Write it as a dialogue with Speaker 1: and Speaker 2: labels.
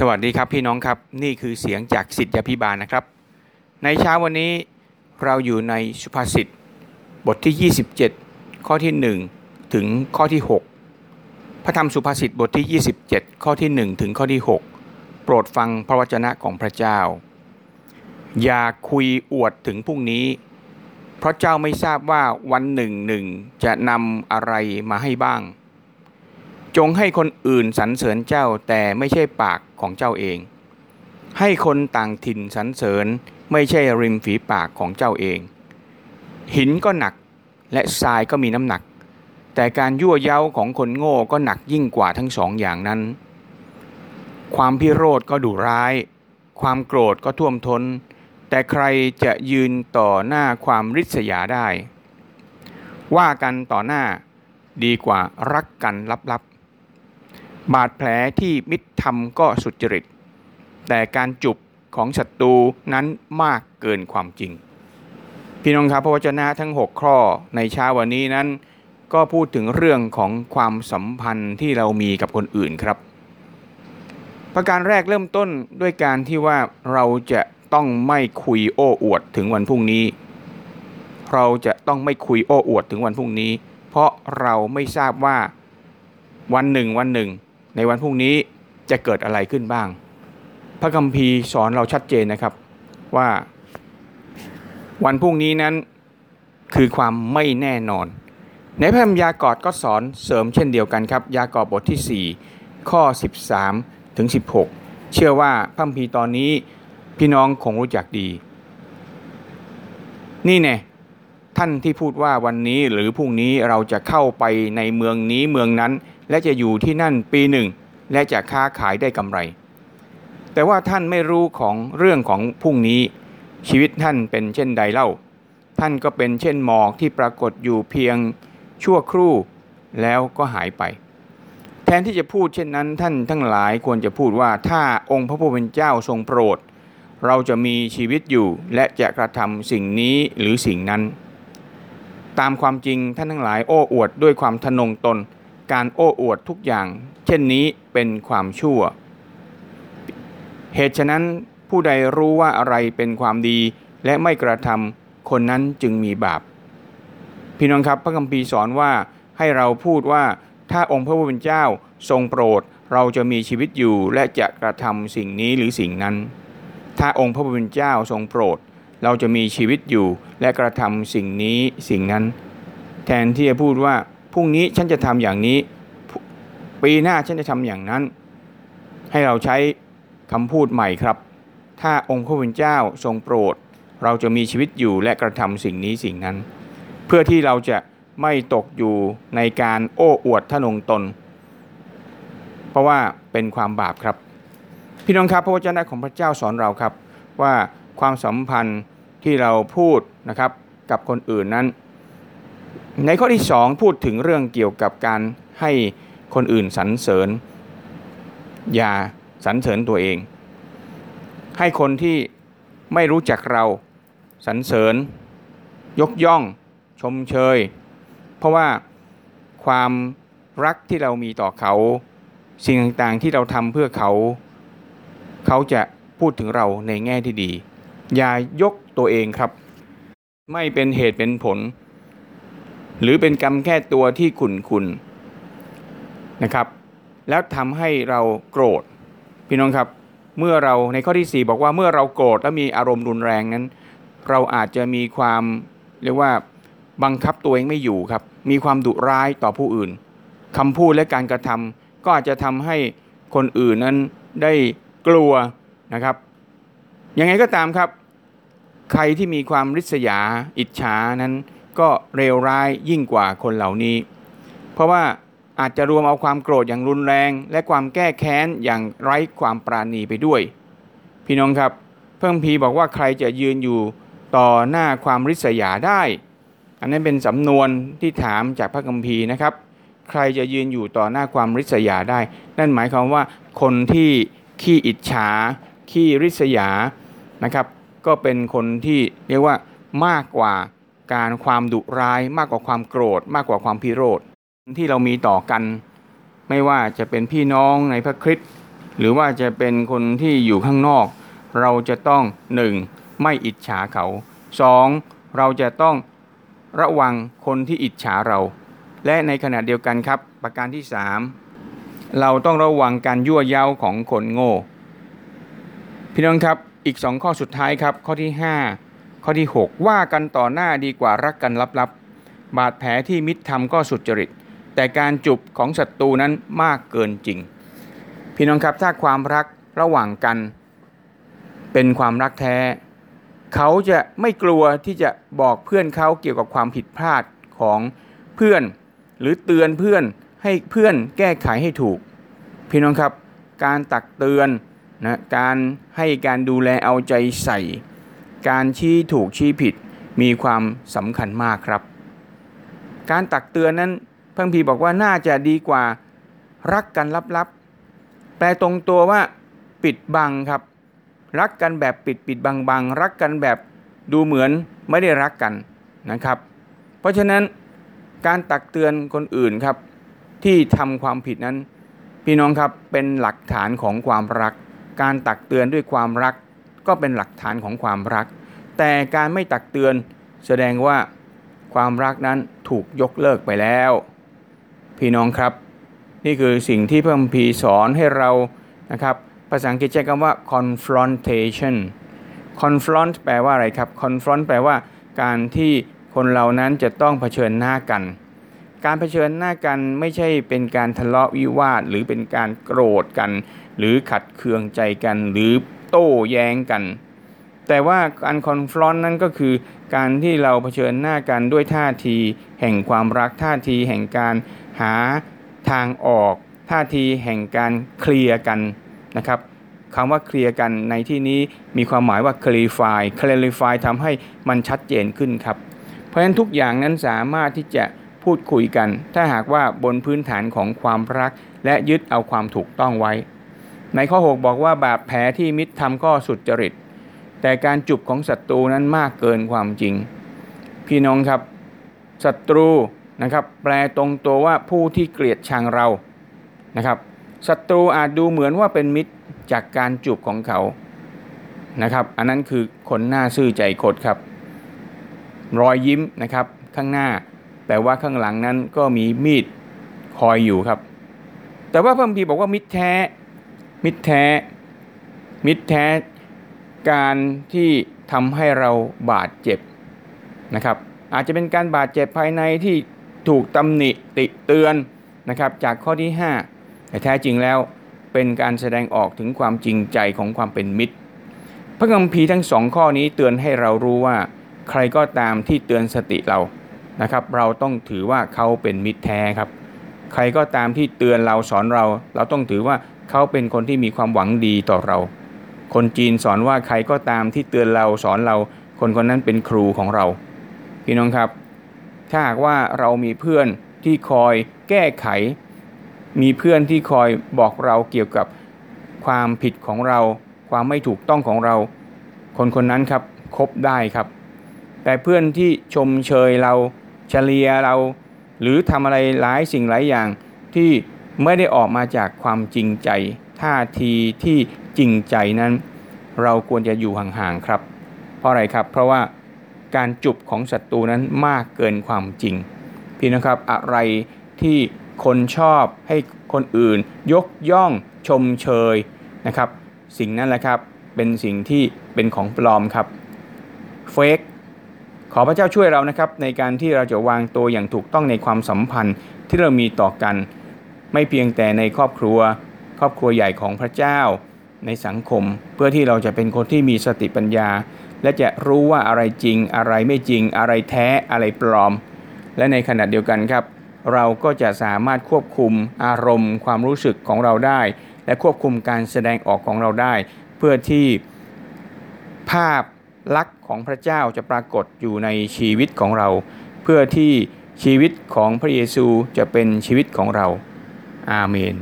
Speaker 1: สวัสดีครับพี่น้องครับนี่คือเสียงจากสิทธยพิบาลนะครับ ในเช้าวันนี้เราอยู่ในสุภาษิตบทที่ 27 ข้อที่ 1 ถึงข้อที่ 6 พระธรรมสุภาษิตบทที่ 27 ข้อที่ 1 ถึงข้อที่ 6 โปรดฟังพระวจนะของพระเจ้า อย่าคุยอวดถึงพรุ่งนี้ เพราะเจ้าไม่ทราบว่าวันหนึ่งหนึ่งจะนำอะไรมาให้บ้าง จงให้คนอื่นสรรเสริญเจ้าแต่ไม่ใช่ปากของเจ้าเอง ให้คนต่างถิ่นสรรเสริญไม่ใช่ริมฝีปากของเจ้าเอง หินก็หนักและทรายก็มีน้ำหนัก แต่การยั่วเย้าของคนโง่ก็หนักยิ่งกว่าทั้งสองอย่างนั้น ความพิโรธก็ดุร้าย ความโกรธก็ท่วมทน้น แต่ใครจะยืนต่อหน้าความริษยาได้ ว่ากันต่อหน้าดีกว่ารักกันลับๆ บาดแผลที่มิตรทำก็สุจริต แต่การจุบของศัตรูนั้นมากเกินความจริง พี่น้องครับพระวจนะทั้ง 6 ข้อในเช้าวันนี้นั้น ก็พูดถึงเรื่องของความสัมพันธ์ที่เรามีกับคนอื่นครับ ประการแรกเริ่มต้นด้วยการที่ว่าเราจะต้องไม่คุยโอ้อวดถึงวันพรุ่งนี้ เราจะต้องไม่คุยโอ้อวดถึงวันพรุ่งนี้ เพราะเราไม่ทราบว่าวันหนึ่งวันหนึ่ง ในวันพรุ่งนี้จะเกิดอะไรขึ้นบ้าง พระคัมภีร์สอนเราชัดเจนนะครับว่า วันพรุ่งนี้นั้นคือความไม่แน่นอน ในพระธรรมยากอดก็สอนเสริมเช่นเดียวกันครับ ยากอบบทที่ 4 ข้อ 13 ถึง 16 เชื่อว่าพระคัมภีร์ตอนนี้พี่น้องคงรู้จักดี นี่แน่ ท่านที่พูดว่าวันนี้หรือพรุ่งนี้เราจะเข้าไปในเมืองนี้เมืองนั้น และจะอยู่ที่นั่นปีหนึ่ง และจะค้าขายได้กำไร แต่ว่าท่านไม่รู้ของเรื่องของพรุ่งนี้ ชีวิตท่านเป็นเช่นใดเล่า ท่านก็เป็นเช่นหมอกที่ปรากฏอยู่เพียงชั่วครู่แล้วก็หายไป แทนที่จะพูดเช่นนั้น ท่านทั้งหลายควรจะพูดว่าถ้าองค์พระผู้เป็นเจ้าทรงโปรด เราจะมีชีวิตอยู่และจะกระทำสิ่งนี้หรือสิ่งนั้น ตามความจริงท่านทั้งหลายโอ้อวดด้วยความทะนงตน การโอ้อวดทุกอย่าง เช่นนี้เป็นความชั่ว เหตุฉะนั้นผู้ใดรู้ว่าอะไรเป็นความดีและไม่กระทำคนนั้นจึงมีบาป พี่น้องครับพระคัมภีร์สอนว่าให้เราพูดว่าถ้าองค์พระผู้เป็นเจ้าทรงโปรดเราจะมีชีวิตอยู่และจะกระทำสิ่งนี้หรือสิ่งนั้น ถ้าองค์พระผู้เป็นเจ้าทรงโปรด เราจะมีชีวิตอยู่และกระทำสิ่งนี้สิ่งนั้น แทนที่จะพูดว่าพรุ่งนี้ฉันจะทำอย่างนี้ ปีหน้าฉันจะทำอย่างนั้น ให้เราใช้คำพูดใหม่ครับ ถ้าองค์พระผู้เป็นเจ้าทรงโปรด เราจะมีชีวิตอยู่และกระทำสิ่งนี้สิ่งนั้น เพื่อที่เราจะไม่ตกอยู่ในการโอ้อวดทะนงตน เพราะว่าเป็นความบาปครับ พี่น้องครับพระวจนะของพระเจ้าสอนเราครับว่า ความสัมพันธ์ที่เราพูดนะครับกับคนอื่นนั้น ในข้อที่ 2 พูดถึงเรื่องเกี่ยวกับการให้คนอื่นสรรเสริญ อย่าสรรเสริญตัวเอง ให้คนที่ไม่รู้จักเราสรรเสริญ ยกย่อง ชมเชย เพราะว่าความรักที่เรามีต่อเขา สิ่งต่างๆที่เราทำเพื่อเขา เขาจะพูดถึงเราในแง่ที่ดี อย่ายกตัวเองครับ ไม่เป็นเหตุเป็นผล หรือเป็นกรรมแค่ตัวที่ขุนขุนนะครับ แล้วทำให้เราโกรธ พี่น้องครับ เมื่อเราในข้อที่ 4 บอกว่าเมื่อเราโกรธและมีอารมณ์รุนแรงนั้น เราอาจจะมีความเรียกว่าบังคับตัวเองไม่อยู่ครับ มีความดุร้ายต่อผู้อื่นคำพูดและการกระทำก็อาจจะทำให้คนอื่นนั้นได้กลัวนะครับ ยังไงก็ตามครับ ใครที่มีความริษยาอิจฉานั้นก็เลวร้ายยิ่งกว่าคนเหล่านี้ เพราะว่าอาจจะรวมเอาความโกรธอย่างรุนแรง และความแก้แค้นอย่างไร้ความปราณีไปด้วย พี่น้องครับ เพิ่มพีบอกว่าใครจะยืนอยู่ต่อหน้าความริษยาได้ อันนั้นเป็นสำนวนที่ถามจากพระคัมภีร์นะครับ ใครจะยืนอยู่ต่อหน้าความริษยาได้ นั่นหมายความว่าคนที่ขี้อิจฉาขี้ริษยา นะครับ ก็เป็นคนที่เรียกว่ามากกว่าการความดุร้าย มากกว่าความโกรธ มากกว่าความพิโรธที่เรามีต่อกัน ไม่ว่าจะเป็นพี่น้องในพระคริสต์หรือว่าจะเป็นคนที่อยู่ข้างนอก เราจะต้อง 1. ไม่อิจฉาเขา 2. เราจะต้องระวังคนที่อิจฉาเรา และในขณะเดียวกันครับ ประการที่3เราต้องระวังการยั่วเย้าของคนโง่ พี่น้องครับ อีกสองข้อสุดท้ายครับ ข้อที่ 5 ข้อที่ 6 ว่ากันต่อหน้าดีกว่ารักกันลับๆ บาดแผลที่มิตรทำก็สุจริต แต่การจุบของศัตรูนั้นมากเกินจริง พี่น้องครับถ้าความรักระหว่างกัน เป็นความรักแท้ เขาจะไม่กลัวที่จะบอกเพื่อนเขาเกี่ยวกับความผิดพลาดของเพื่อน หรือเตือนเพื่อนให้เพื่อนแก้ไขให้ถูก พี่น้องครับ การตักเตือน นะการให้การดูแลเอาใจใส่ การชี้ถูกชี้ผิดมีความสำคัญมากครับ การตักเตือนนั้นพระพีบอกว่าน่าจะดีกว่ารักกันลับๆ แปลตรงตัวว่าปิดบังครับ รักกันแบบปิดปิดบังบังรักกันแบบดูเหมือนไม่ได้รักกันนะครับ เพราะฉะนั้นการตักเตือนคนอื่นครับ ที่ทำความผิดนั้น พี่น้องครับเป็นหลักฐานของความรัก การตักเตือนด้วยความรัก ก็เป็นหลักฐานของความรัก แต่การไม่ตักเตือนแสดงว่าความรักนั้นถูกยกเลิกไปแล้ว พี่น้องครับ นี่คือสิ่งที่พระคัมภีร์สอนให้เรานะครับภาษาอังกฤษใช้คำว่า confrontation confront แปลว่าอะไรครับ confront แปลว่าการที่คนเรานั้นจะต้องเผชิญหน้ากัน การเผชิญหน้ากันไม่ใช่เป็นการทะเลาะวิวาทหรือเป็นการโกรธกัน หรือขัดเคืองใจกัน หรือโต้แย้งกัน แต่ว่าการคอนฟลอนนั้นก็คือ การที่เราเผชิญหน้ากันด้วยท่าที แห่งความรักท่าทีแห่งการหาทางออก ท่าทีแห่งการเคลียร์กันนะครับคำว่าเคลียร์กันในที่นี้มีความหมายว่า clarify clarify ทำให้มันชัดเจนขึ้นครับ เพราะฉะนั้นทุกอย่างนั้นสามารถที่จะ พูดคุยกัน ถ้าหากว่าบนพื้นฐานของความรัก และยึดเอาความถูกต้องไว้ ในข้อ 6 บอกว่าบาดแผลที่มิตรทำก็สุดจริต แต่การจุบของศัตรูนั้นมากเกินความจริง พี่น้องครับศัตรูนะครับแปลตรงตัวว่าผู้ที่เกลียดชังเรานะครับศัตรูอาจดูเหมือนว่าเป็นมิตรจากการจูบของเขานะครับอันนั้นคือคนหน้าซื่อใจคดครับ รอยยิ้มนะครับข้างหน้า แต่ว่าข้างหลังนั้นก็มีมีดคอยอยู่ครับ แต่ว่าพระคัมภีร์บอกว่ามิตรแท้ มิตรแท้ มิตรแท้ การที่ทำให้เราบาดเจ็บนะครับ อาจจะเป็นการบาดเจ็บภายในที่ถูกตำหนิติเตือนนะครับ จากข้อที่ 5 แต่แท้จริงแล้วเป็นการแสดงออกถึงความจริงใจของความเป็นมิตร พระคัมภีร์ทั้งสองข้อนี้เตือนให้เรารู้ว่า ใครก็ตามที่เตือนสติเรา นะครับ เราต้องถือว่าเขาเป็นมิตรแท้ครับ ใครก็ตามที่เตือนเราสอนเรา เราต้องถือว่าเขาเป็นคนที่มีความหวังดีต่อเรา คนจีนสอนว่าใครก็ตามที่เตือนเราสอนเรา คนคนนั้นเป็นครูของเรา พี่น้องครับ ถ้าหากว่าเรามีเพื่อนที่คอยแก้ไข มีเพื่อนที่คอยบอกเราเกี่ยวกับความผิดของเรา ความไม่ถูกต้องของเรา คนคนนั้นครับคบได้ครับ แต่เพื่อนที่ชมเชยเรา เฉลียเราหรือทำอะไรหลายสิ่งหลายอย่างที่ไม่ได้ออกมาจากความจริงใจ ท่าทีที่จริงใจนั้น เราควรจะอยู่ห่างๆครับ เพราะอะไรครับเพราะว่าการจุบของศัตรูนั้นมากเกินความจริง พี่นะครับอะไรที่คนชอบให้คนอื่น ยกย่องชมเชยนะครับ สิ่งนั้นแหละครับเป็นสิ่งที่เป็นของปลอมครับเฟก ขอพระเจ้าช่วยเรานะครับในการที่เราจะวางตัวอย่างถูกต้องในความสัมพันธ์ที่เรามีต่อกัน ไม่เพียงแต่ในครอบครัว ครอบครัวใหญ่ของพระเจ้า ในสังคม เพื่อที่เราจะเป็นคนที่มีสติปัญญา และจะรู้ว่าอะไรจริง อะไรไม่จริง อะไรแท้อะไรปลอม และในขณะเดียวกันครับ เราก็จะสามารถควบคุมอารมณ์ ความรู้สึกของเราได้ และควบคุมการแสดงออกของเราได้ เพื่อที่ภาพ ลักษณ์ของพระเจ้าจะปรากฏอยู่ในชีวิตของเรา เพื่อที่ชีวิตของพระเยซูจะเป็นชีวิตของเรา อาเมน